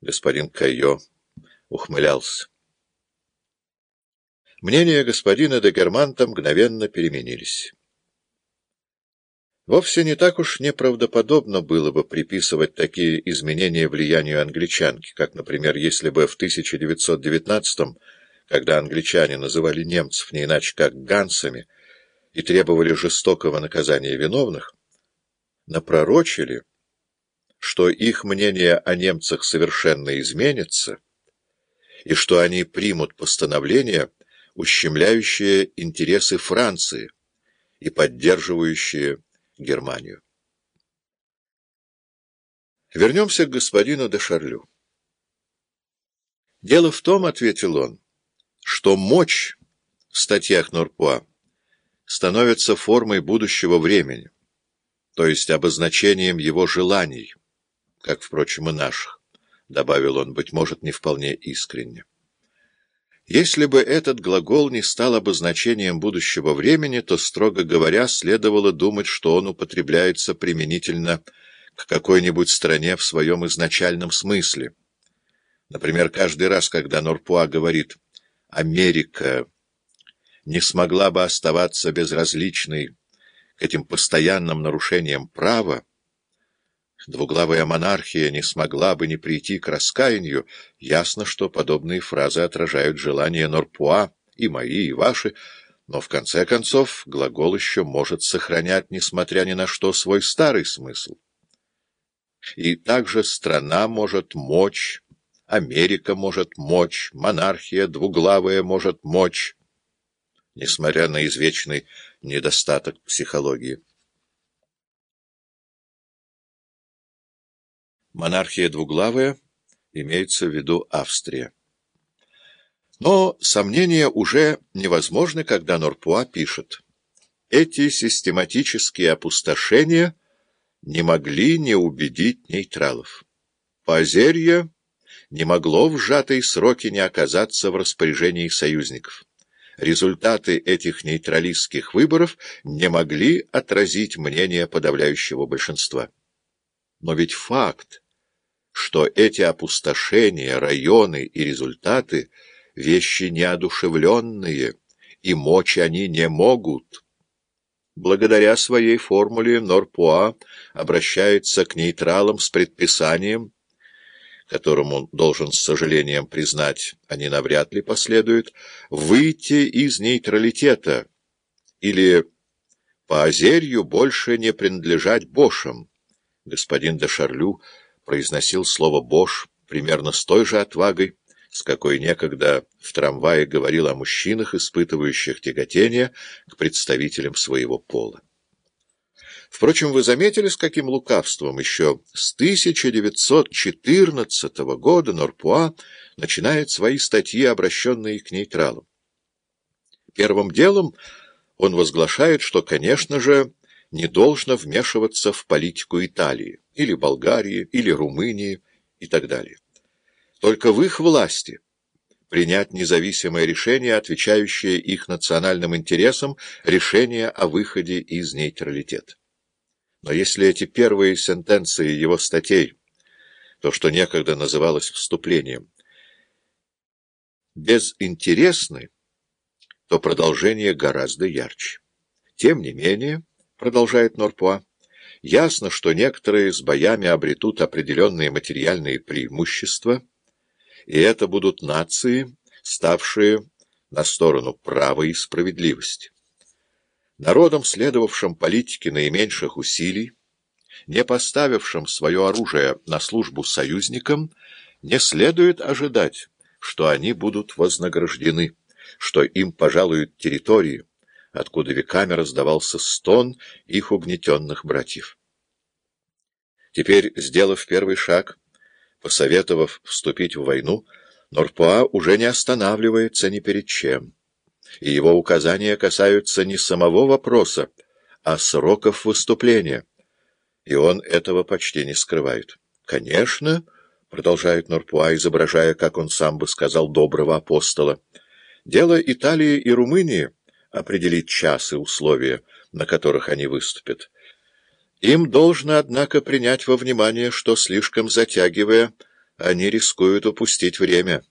Господин Кайо ухмылялся. Мнения господина де Германта мгновенно переменились. Вовсе не так уж неправдоподобно было бы приписывать такие изменения влиянию англичанки, как, например, если бы в 1919-м, когда англичане называли немцев не иначе как «гансами» и требовали жестокого наказания виновных, напророчили, что их мнение о немцах совершенно изменится и что они примут постановление, ущемляющее интересы Франции и поддерживающее Германию. Вернемся к господину де Шарлю. «Дело в том, — ответил он, — что мощь в статьях Норпуа становится формой будущего времени, то есть обозначением его желаний, как, впрочем, и наших, — добавил он, быть может, не вполне искренне. Если бы этот глагол не стал обозначением будущего времени, то, строго говоря, следовало думать, что он употребляется применительно к какой-нибудь стране в своем изначальном смысле. Например, каждый раз, когда Норпуа говорит «Америка не смогла бы оставаться безразличной к этим постоянным нарушениям права», двуглавая монархия не смогла бы не прийти к раскаянию, ясно, что подобные фразы отражают желания Норпуа, и мои, и ваши, но в конце концов глагол еще может сохранять, несмотря ни на что, свой старый смысл. И также страна может мочь, Америка может мочь, монархия двуглавая может мочь, несмотря на извечный недостаток психологии. Монархия двуглавая, имеется в виду Австрия. Но сомнения уже невозможны, когда Норпуа пишет. Эти систематические опустошения не могли не убедить нейтралов. Позерье не могло в сжатые сроки не оказаться в распоряжении союзников. Результаты этих нейтралистских выборов не могли отразить мнение подавляющего большинства. Но ведь факт, что эти опустошения, районы и результаты — вещи неодушевленные, и мочь они не могут. Благодаря своей формуле Норпуа обращается к нейтралам с предписанием, которому должен с сожалением признать, они навряд ли последуют, выйти из нейтралитета или по озерью больше не принадлежать Бошам господин де Шарлю произносил слово «бош» примерно с той же отвагой, с какой некогда в трамвае говорил о мужчинах, испытывающих тяготение к представителям своего пола. Впрочем, вы заметили, с каким лукавством еще с 1914 года Норпуа начинает свои статьи, обращенные к нейтралам. Первым делом он возглашает, что, конечно же, не должно вмешиваться в политику Италии, или Болгарии, или Румынии и так далее. Только в их власти принять независимое решение, отвечающее их национальным интересам, решение о выходе из нейтралитета. Но если эти первые сентенции его статей, то, что некогда называлось вступлением, безинтересны, то продолжение гораздо ярче. Тем не менее продолжает Норпуа, ясно, что некоторые с боями обретут определенные материальные преимущества, и это будут нации, ставшие на сторону права и справедливости. Народам, следовавшим политике наименьших усилий, не поставившим свое оружие на службу союзникам, не следует ожидать, что они будут вознаграждены, что им пожалуют территории, откуда веками раздавался стон их угнетенных братьев. Теперь, сделав первый шаг, посоветовав вступить в войну, Норпуа уже не останавливается ни перед чем, и его указания касаются не самого вопроса, а сроков выступления, и он этого почти не скрывает. «Конечно», — продолжает Норпуа, изображая, как он сам бы сказал, доброго апостола, — «дело Италии и Румынии» определить час и условия, на которых они выступят. Им должно, однако, принять во внимание, что, слишком затягивая, они рискуют упустить время.